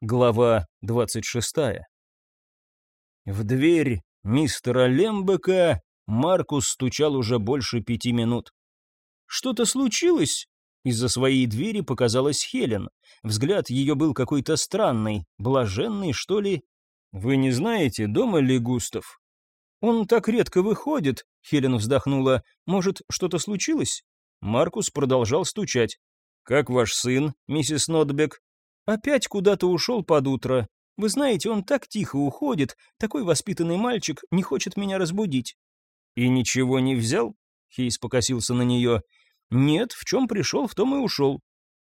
Глава 26. В дверь мистера Лембека Маркус стучал уже больше пяти минут. «Что-то случилось?» Из-за своей двери показалась Хелен. Взгляд ее был какой-то странный, блаженный, что ли. «Вы не знаете, дома ли Густав?» «Он так редко выходит», — Хелен вздохнула. «Может, что-то случилось?» Маркус продолжал стучать. «Как ваш сын, миссис Нотбек?» Опять куда-то ушел под утро. Вы знаете, он так тихо уходит, такой воспитанный мальчик, не хочет меня разбудить». «И ничего не взял?» Хейс покосился на нее. «Нет, в чем пришел, в том и ушел».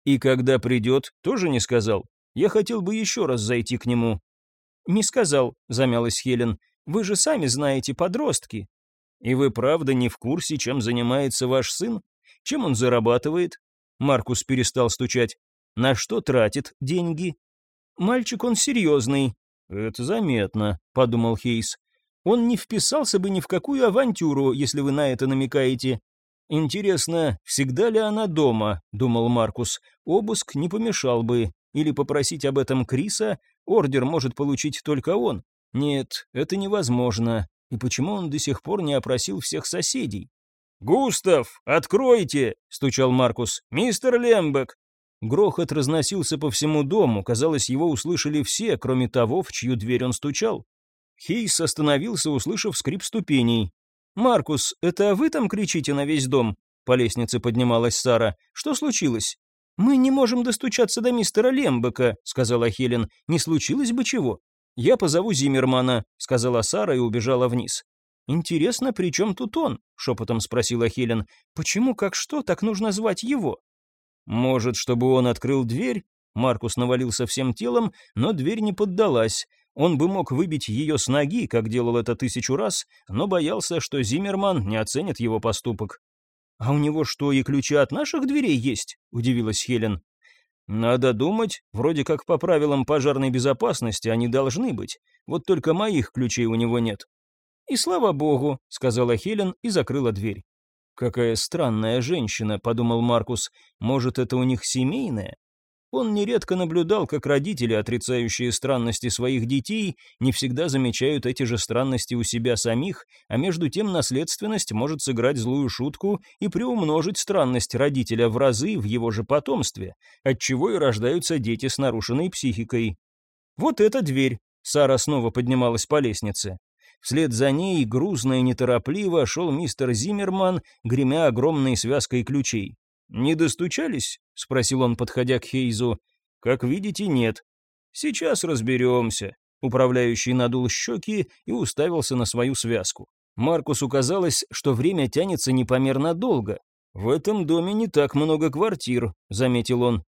«И когда придет, тоже не сказал? Я хотел бы еще раз зайти к нему». «Не сказал», — замялась Хелен. «Вы же сами знаете, подростки». «И вы правда не в курсе, чем занимается ваш сын? Чем он зарабатывает?» Маркус перестал стучать. На что тратит деньги? Мальчик он серьезный. Это заметно, подумал Хейс. Он не вписался бы ни в какую авантюру, если вы на это намекаете. Интересно, всегда ли она дома, думал Маркус. Обыск не помешал бы. Или попросить об этом Криса, ордер может получить только он. Нет, это невозможно. И почему он до сих пор не опросил всех соседей? «Густав, откройте!» — стучал Маркус. «Мистер Лембек, Грохот разносился по всему дому, казалось, его услышали все, кроме того, в чью дверь он стучал. Хейс остановился, услышав скрип ступеней. «Маркус, это вы там кричите на весь дом?» По лестнице поднималась Сара. «Что случилось?» «Мы не можем достучаться до мистера Лембека», — сказала Хелен. «Не случилось бы чего?» «Я позову Зиммермана», — сказала Сара и убежала вниз. «Интересно, при чем тут он?» — шепотом спросила Хелен. «Почему, как что, так нужно звать его?» Может, чтобы он открыл дверь? Маркус навалился всем телом, но дверь не поддалась. Он бы мог выбить ее с ноги, как делал это тысячу раз, но боялся, что Зиммерман не оценит его поступок. «А у него что, и ключи от наших дверей есть?» — удивилась Хелен. «Надо думать, вроде как по правилам пожарной безопасности они должны быть, вот только моих ключей у него нет». «И слава богу», — сказала Хелен и закрыла дверь. «Какая странная женщина», — подумал Маркус. «Может, это у них семейное?» Он нередко наблюдал, как родители, отрицающие странности своих детей, не всегда замечают эти же странности у себя самих, а между тем наследственность может сыграть злую шутку и приумножить странность родителя в разы в его же потомстве, отчего и рождаются дети с нарушенной психикой. Вот эта дверь. Сара снова поднималась по лестнице. Вслед за ней грузно и неторопливо шел мистер Зиммерман, гремя огромной связкой ключей. «Не достучались?» — спросил он, подходя к Хейзу. «Как видите, нет. Сейчас разберемся». Управляющий надул щеки и уставился на свою связку. Маркусу казалось, что время тянется непомерно долго. «В этом доме не так много квартир», — заметил он.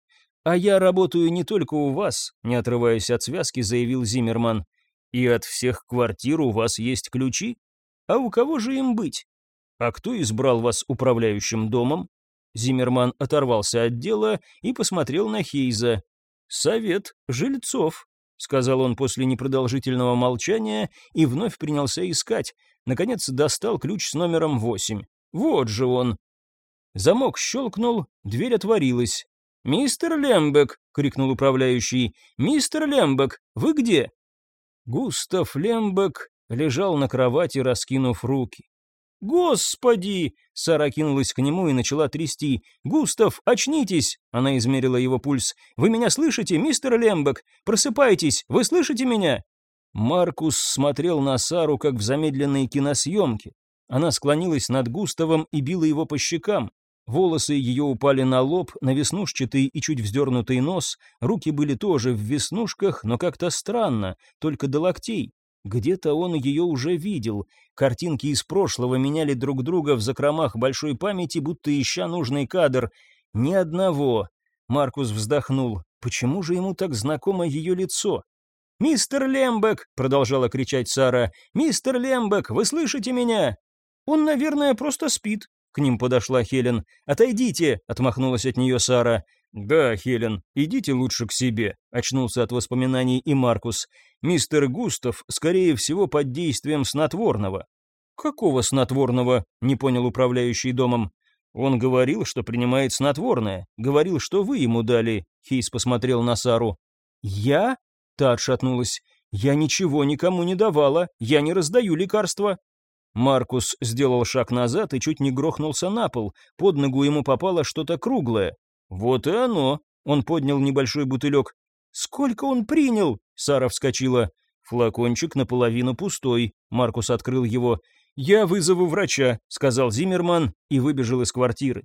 «А я работаю не только у вас», — не отрываясь от связки, заявил Зиммерман. И от всех квартир у вас есть ключи? А у кого же им быть? А кто избрал вас управляющим домом? Зиммерман оторвался от дела и посмотрел на Хейза. «Совет жильцов», — сказал он после непродолжительного молчания и вновь принялся искать. Наконец достал ключ с номером восемь. «Вот же он!» Замок щелкнул, дверь отворилась. «Мистер Лембек!» — крикнул управляющий. «Мистер Лембек, вы где?» Густав Лембек лежал на кровати, раскинув руки. «Господи!» — Сара кинулась к нему и начала трясти. «Густав, очнитесь!» — она измерила его пульс. «Вы меня слышите, мистер Лембек? Просыпайтесь! Вы слышите меня?» Маркус смотрел на Сару, как в замедленной киносъемке. Она склонилась над Густавом и била его по щекам. Волосы ее упали на лоб, на веснушчатый и чуть вздернутый нос, руки были тоже в веснушках, но как-то странно, только до локтей. Где-то он ее уже видел. Картинки из прошлого меняли друг друга в закромах большой памяти, будто ища нужный кадр. Ни одного. Маркус вздохнул. Почему же ему так знакомо ее лицо? «Мистер Лембек!» — продолжала кричать Сара. «Мистер Лембек, вы слышите меня?» «Он, наверное, просто спит», к ним подошла Хелен. «Отойдите!» — отмахнулась от нее Сара. «Да, Хелен, идите лучше к себе», — очнулся от воспоминаний и Маркус. «Мистер Густав, скорее всего, под действием снотворного». «Какого снотворного?» — не понял управляющий домом. «Он говорил, что принимает снотворное. Говорил, что вы ему дали». Хейс посмотрел на Сару. «Я?» Та отшатнулась. «Я ничего никому не давала, я не раздаю лекарства». Маркус сделал шаг назад и чуть не грохнулся на пол. Под ногу ему попало что-то круглое. «Вот и оно!» Он поднял небольшой бутылек. «Сколько он принял?» Сара вскочила. Флакончик наполовину пустой. Маркус открыл его. «Я вызову врача», — сказал Зиммерман и выбежал из квартиры.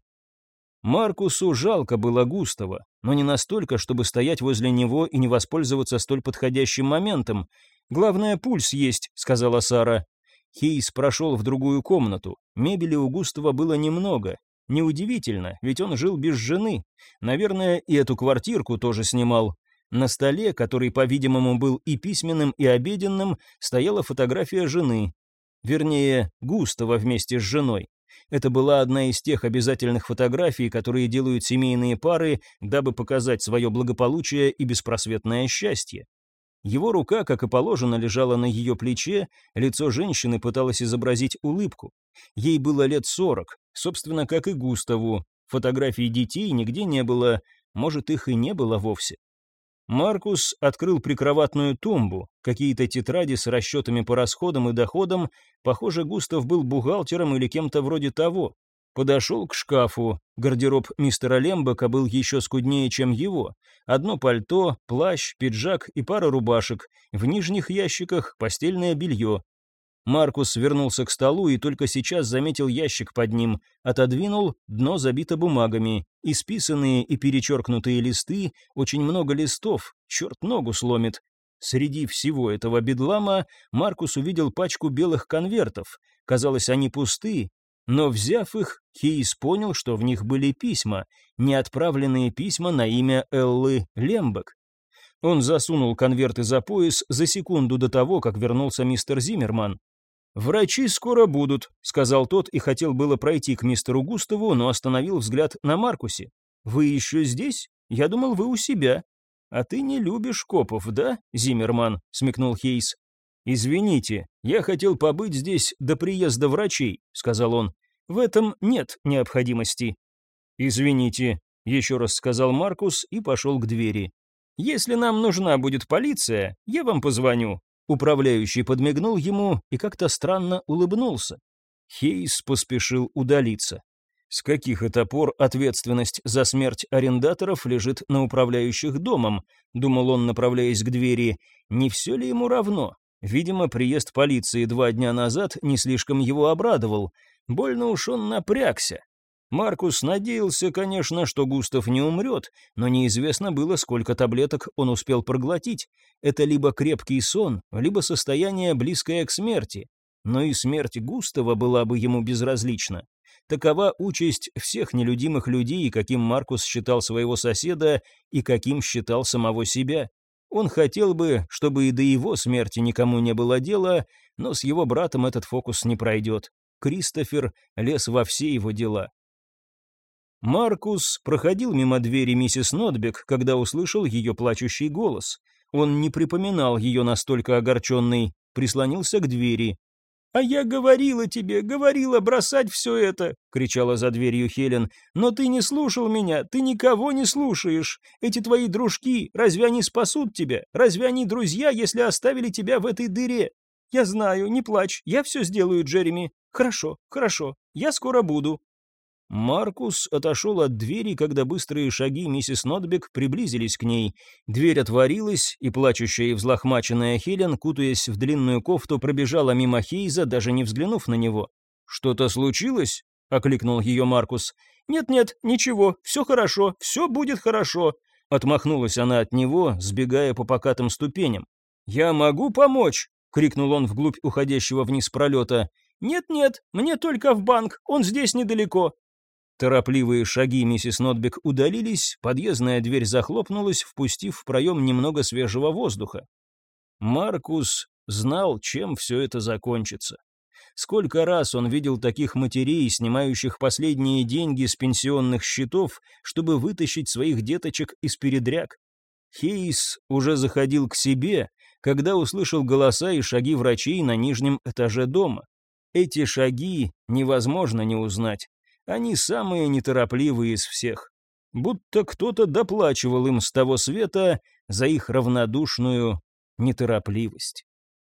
Маркусу жалко было Густава, но не настолько, чтобы стоять возле него и не воспользоваться столь подходящим моментом. «Главное, пульс есть», — сказала Сара. Хейс прошел в другую комнату. Мебели у Густава было немного. Неудивительно, ведь он жил без жены. Наверное, и эту квартирку тоже снимал. На столе, который, по-видимому, был и письменным, и обеденным, стояла фотография жены. Вернее, Густава вместе с женой. Это была одна из тех обязательных фотографий, которые делают семейные пары, дабы показать свое благополучие и беспросветное счастье. Его рука, как и положено, лежала на ее плече, лицо женщины пыталось изобразить улыбку. Ей было лет сорок, собственно, как и Густаву. Фотографий детей нигде не было, может, их и не было вовсе. Маркус открыл прикроватную тумбу, какие-то тетради с расчетами по расходам и доходам, похоже, Густав был бухгалтером или кем-то вроде того. Подошел к шкафу, гардероб мистера Лембека был еще скуднее, чем его. Одно пальто, плащ, пиджак и пара рубашек, в нижних ящиках постельное белье. Маркус вернулся к столу и только сейчас заметил ящик под ним, отодвинул, дно забито бумагами, исписанные и перечеркнутые листы, очень много листов, черт ногу сломит. Среди всего этого бедлама Маркус увидел пачку белых конвертов. Казалось, они пусты, но взяв их, Хейс понял, что в них были письма, неотправленные письма на имя Эллы Лембек. Он засунул конверты за пояс за секунду до того, как вернулся мистер Зиммерман. «Врачи скоро будут», — сказал тот и хотел было пройти к мистеру Густаву, но остановил взгляд на Маркусе. «Вы еще здесь? Я думал, вы у себя». «А ты не любишь копов, да, Зиммерман?» — смекнул Хейс. «Извините, я хотел побыть здесь до приезда врачей», — сказал он. «В этом нет необходимости». «Извините», — еще раз сказал Маркус и пошел к двери. «Если нам нужна будет полиция, я вам позвоню. Управляющий подмигнул ему и как-то странно улыбнулся. Хейс поспешил удалиться. С каких это пор ответственность за смерть арендаторов лежит на управляющих домом, думал он, направляясь к двери. Не все ли ему равно? Видимо, приезд полиции два дня назад не слишком его обрадовал. Больно уж он напрягся. Маркус надеялся, конечно, что Густав не умрет, но неизвестно было, сколько таблеток он успел проглотить. Это либо крепкий сон, либо состояние, близкое к смерти. Но и смерть Густава была бы ему безразлична. Такова участь всех нелюдимых людей, каким Маркус считал своего соседа и каким считал самого себя. Он хотел бы, чтобы и до его смерти никому не было дела, но с его братом этот фокус не пройдет. Кристофер лез во все его дела. Маркус проходил мимо двери миссис Нотбек, когда услышал ее плачущий голос. Он не припоминал ее настолько огорченной, прислонился к двери. «А я говорила тебе, говорила бросать все это!» — кричала за дверью Хелен. «Но ты не слушал меня, ты никого не слушаешь. Эти твои дружки, разве они спасут тебя? Разве они друзья, если оставили тебя в этой дыре? Я знаю, не плачь, я все сделаю, Джереми. Хорошо, хорошо, я скоро буду». Маркус отошел от двери, когда быстрые шаги миссис Нотбек приблизились к ней. Дверь отворилась, и плачущая и взлохмаченная Хелен, кутаясь в длинную кофту, пробежала мимо Хейза, даже не взглянув на него. «Что-то случилось?» — окликнул ее Маркус. «Нет-нет, ничего, все хорошо, все будет хорошо», — отмахнулась она от него, сбегая по покатым ступеням. «Я могу помочь?» — крикнул он вглубь уходящего вниз пролета. «Нет-нет, мне только в банк, он здесь недалеко», Торопливые шаги миссис Нотбек удалились, подъездная дверь захлопнулась, впустив в проем немного свежего воздуха. Маркус знал, чем все это закончится. Сколько раз он видел таких матерей, снимающих последние деньги с пенсионных счетов, чтобы вытащить своих деточек из передряг. Хейс уже заходил к себе, когда услышал голоса и шаги врачей на нижнем этаже дома. Эти шаги невозможно не узнать. Они самые неторопливые из всех. будто кто-то доплачивал им с того света за их равнодушную неторопливость.